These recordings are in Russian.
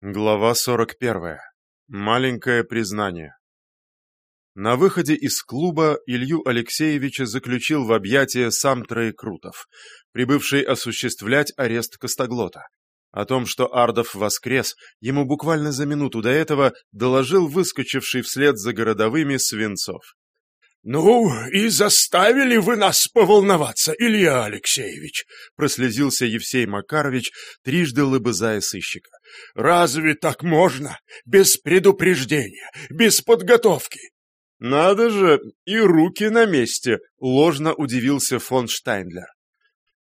Глава 41. Маленькое признание. На выходе из клуба Илью Алексеевича заключил в объятия сам Троекрутов, прибывший осуществлять арест Костоглота. О том, что Ардов воскрес, ему буквально за минуту до этого доложил выскочивший вслед за городовыми Свинцов. «Ну, и заставили вы нас поволноваться, Илья Алексеевич!» прослезился Евсей Макарович, трижды лыбызая сыщика. «Разве так можно? Без предупреждения, без подготовки!» «Надо же, и руки на месте!» — ложно удивился фон Штайндлер.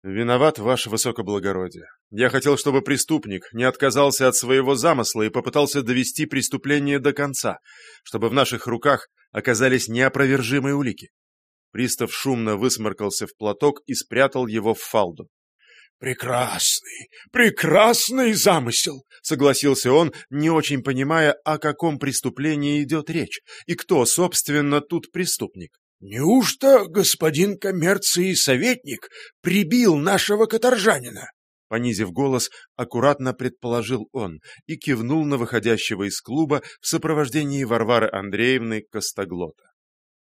«Виноват, ваше высокоблагородие. Я хотел, чтобы преступник не отказался от своего замысла и попытался довести преступление до конца, чтобы в наших руках оказались неопровержимые улики. Пристав шумно высморкался в платок и спрятал его в фалду. «Прекрасный, прекрасный замысел!» — согласился он, не очень понимая, о каком преступлении идет речь, и кто, собственно, тут преступник. «Неужто господин коммерции советник прибил нашего каторжанина?» Понизив голос, аккуратно предположил он и кивнул на выходящего из клуба в сопровождении Варвары Андреевны Костоглота.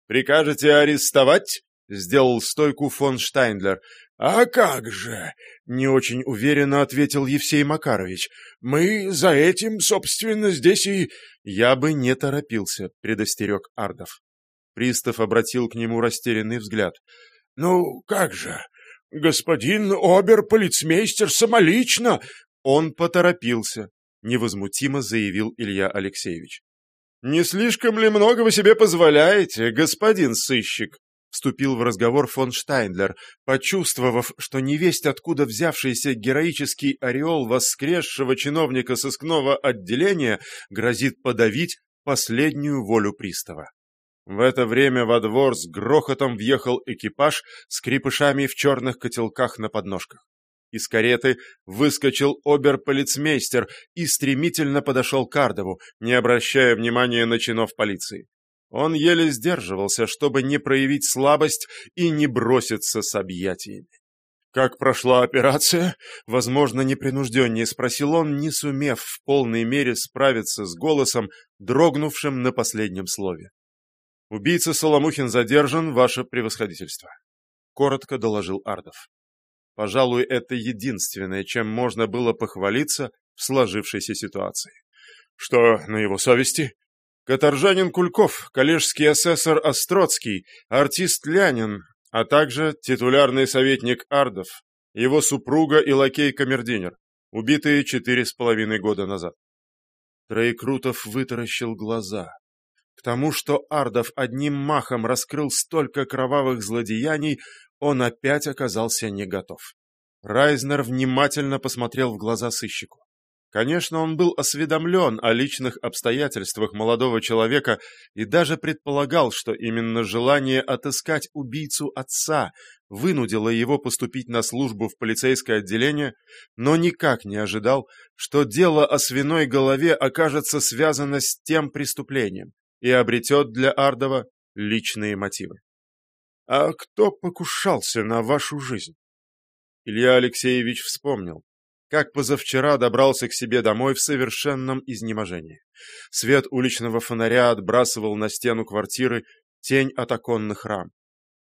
«Прикажете арестовать?» — сделал стойку фон Штайндлер. «А как же?» — не очень уверенно ответил Евсей Макарович. «Мы за этим, собственно, здесь и...» «Я бы не торопился», — предостерег Ардов. Пристав обратил к нему растерянный взгляд. «Ну, как же? «Господин обер-полицмейстер самолично!» Он поторопился, невозмутимо заявил Илья Алексеевич. «Не слишком ли много вы себе позволяете, господин сыщик?» Вступил в разговор фон Штайндлер, почувствовав, что невесть откуда взявшийся героический ореол воскресшего чиновника сыскного отделения грозит подавить последнюю волю пристава. В это время во двор с грохотом въехал экипаж с крепышами в черных котелках на подножках. Из кареты выскочил обер-полицмейстер и стремительно подошел к Ардову, не обращая внимания на чинов полиции. Он еле сдерживался, чтобы не проявить слабость и не броситься с объятиями. «Как прошла операция?» — возможно, непринужденнее спросил он, не сумев в полной мере справиться с голосом, дрогнувшим на последнем слове. «Убийца Соломухин задержан, ваше превосходительство», — коротко доложил Ардов. Пожалуй, это единственное, чем можно было похвалиться в сложившейся ситуации. «Что на его совести?» Каторжанин Кульков, коллежский асессор Остроцкий, артист Лянин, а также титулярный советник Ардов, его супруга и лакей Камердинер, убитые четыре с половиной года назад. Троекрутов вытаращил глаза. К тому, что Ардов одним махом раскрыл столько кровавых злодеяний, он опять оказался не готов. Райзнер внимательно посмотрел в глаза сыщику. Конечно, он был осведомлен о личных обстоятельствах молодого человека и даже предполагал, что именно желание отыскать убийцу отца вынудило его поступить на службу в полицейское отделение, но никак не ожидал, что дело о свиной голове окажется связано с тем преступлением, и обретет для Ардова личные мотивы. «А кто покушался на вашу жизнь?» Илья Алексеевич вспомнил, как позавчера добрался к себе домой в совершенном изнеможении. Свет уличного фонаря отбрасывал на стену квартиры тень от оконных рам.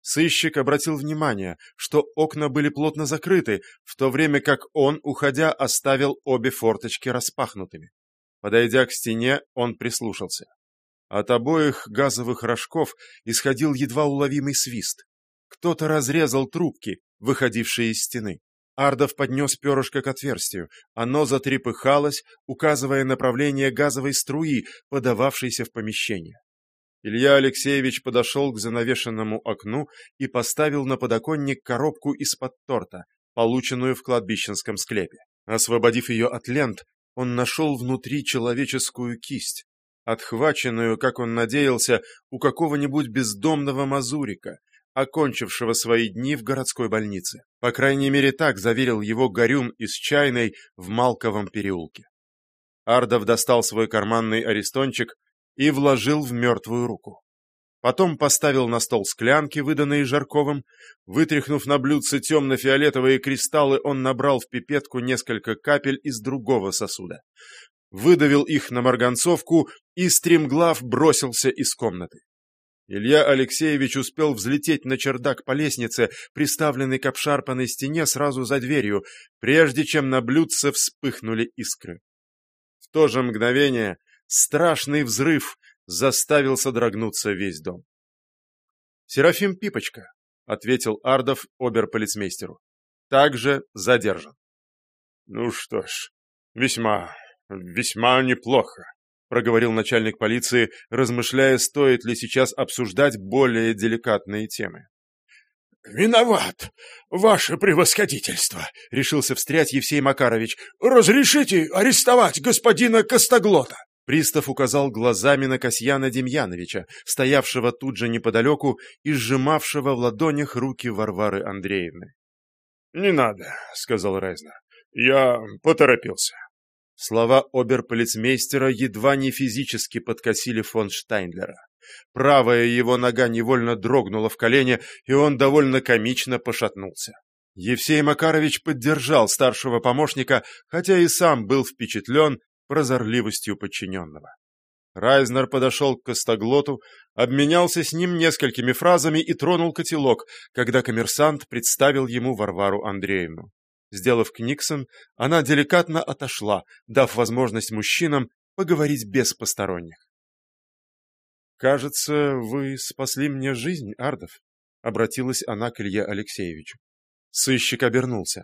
Сыщик обратил внимание, что окна были плотно закрыты, в то время как он, уходя, оставил обе форточки распахнутыми. Подойдя к стене, он прислушался. От обоих газовых рожков исходил едва уловимый свист. Кто-то разрезал трубки, выходившие из стены. Ардов поднес перышко к отверстию. Оно затрепыхалось, указывая направление газовой струи, подававшейся в помещение. Илья Алексеевич подошел к занавешенному окну и поставил на подоконник коробку из-под торта, полученную в кладбищенском склепе. Освободив ее от лент, он нашел внутри человеческую кисть, отхваченную, как он надеялся, у какого-нибудь бездомного мазурика, окончившего свои дни в городской больнице. По крайней мере, так заверил его Горюн из чайной в Малковом переулке. Ардов достал свой карманный арестончик и вложил в мертвую руку. Потом поставил на стол склянки, выданные Жарковым. Вытряхнув на блюдце темно-фиолетовые кристаллы, он набрал в пипетку несколько капель из другого сосуда. Выдавил их на марганцовку и стремглав бросился из комнаты. Илья Алексеевич успел взлететь на чердак по лестнице, приставленной к обшарпанной стене сразу за дверью, прежде чем на блюдце вспыхнули искры. В то же мгновение страшный взрыв заставил содрогнуться весь дом. «Серафим Пипочка», — ответил Ардов оберполицмейстеру, — «также задержан». «Ну что ж, весьма, весьма неплохо», — проговорил начальник полиции, размышляя, стоит ли сейчас обсуждать более деликатные темы. «Виноват, ваше превосходительство!» — решился встрять Евсей Макарович. «Разрешите арестовать господина Костоглота!» Пристав указал глазами на Касьяна Демьяновича, стоявшего тут же неподалеку и сжимавшего в ладонях руки Варвары Андреевны. «Не надо», — сказал Райзнер. «Я поторопился». Слова оберполицмейстера едва не физически подкосили фон Штайнлера. Правая его нога невольно дрогнула в колене, и он довольно комично пошатнулся. Евсей Макарович поддержал старшего помощника, хотя и сам был впечатлен прозорливостью подчиненного. Райзнер подошел к Костоглоту, обменялся с ним несколькими фразами и тронул котелок, когда коммерсант представил ему Варвару Андреевну. Сделав книксон, она деликатно отошла, дав возможность мужчинам поговорить без посторонних. «Кажется, вы спасли мне жизнь, Ардов», — обратилась она к Илье Алексеевичу. Сыщик обернулся.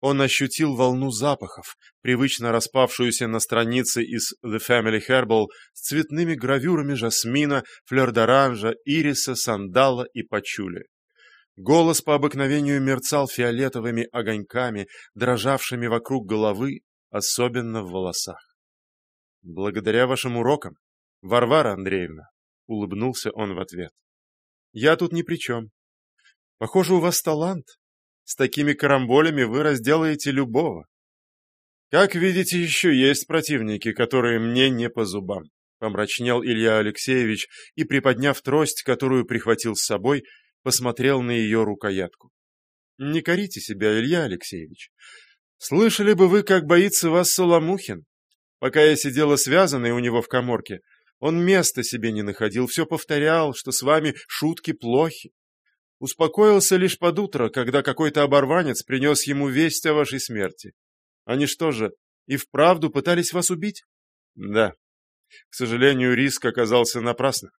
Он ощутил волну запахов, привычно распавшуюся на странице из The Family Herbal с цветными гравюрами жасмина, флёр-д'оранжа, ириса, сандала и пачули. Голос по обыкновению мерцал фиолетовыми огоньками, дрожавшими вокруг головы, особенно в волосах. «Благодаря вашим урокам, Варвара Андреевна», — улыбнулся он в ответ. «Я тут ни при чем. Похоже, у вас талант. С такими карамболями вы разделаете любого. Как видите, еще есть противники, которые мне не по зубам», — помрачнел Илья Алексеевич и, приподняв трость, которую прихватил с собой, — посмотрел на ее рукоятку. «Не корите себя, Илья Алексеевич. Слышали бы вы, как боится вас Соломухин? Пока я сидела связанной у него в коморке, он места себе не находил, все повторял, что с вами шутки плохи. Успокоился лишь под утро, когда какой-то оборванец принес ему весть о вашей смерти. Они что же, и вправду пытались вас убить? Да. К сожалению, риск оказался напрасным.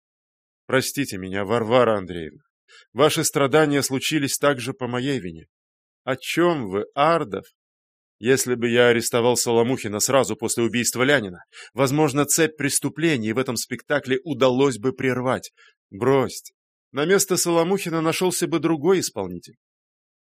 Простите меня, Варвара Андреевна. Ваши страдания случились также по моей вине. О чем вы, Ардов? Если бы я арестовал Соломухина сразу после убийства Лянина, возможно, цепь преступлений в этом спектакле удалось бы прервать. Бросьте. На место Соломухина нашелся бы другой исполнитель.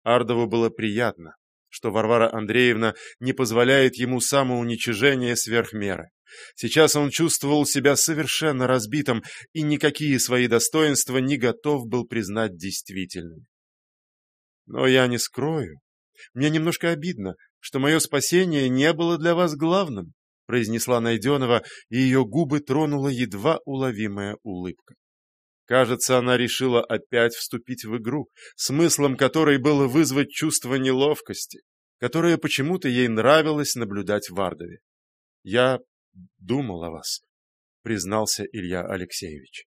Ардову было приятно, что Варвара Андреевна не позволяет ему самоуничижения сверх меры. Сейчас он чувствовал себя совершенно разбитым и никакие свои достоинства не готов был признать действительными. Но я не скрою. Мне немножко обидно, что мое спасение не было для вас главным, произнесла Найденова, и ее губы тронула едва уловимая улыбка. Кажется, она решила опять вступить в игру, смыслом которой было вызвать чувство неловкости, которое почему-то ей нравилось наблюдать в Ардове. Я думал о вас, признался Илья Алексеевич.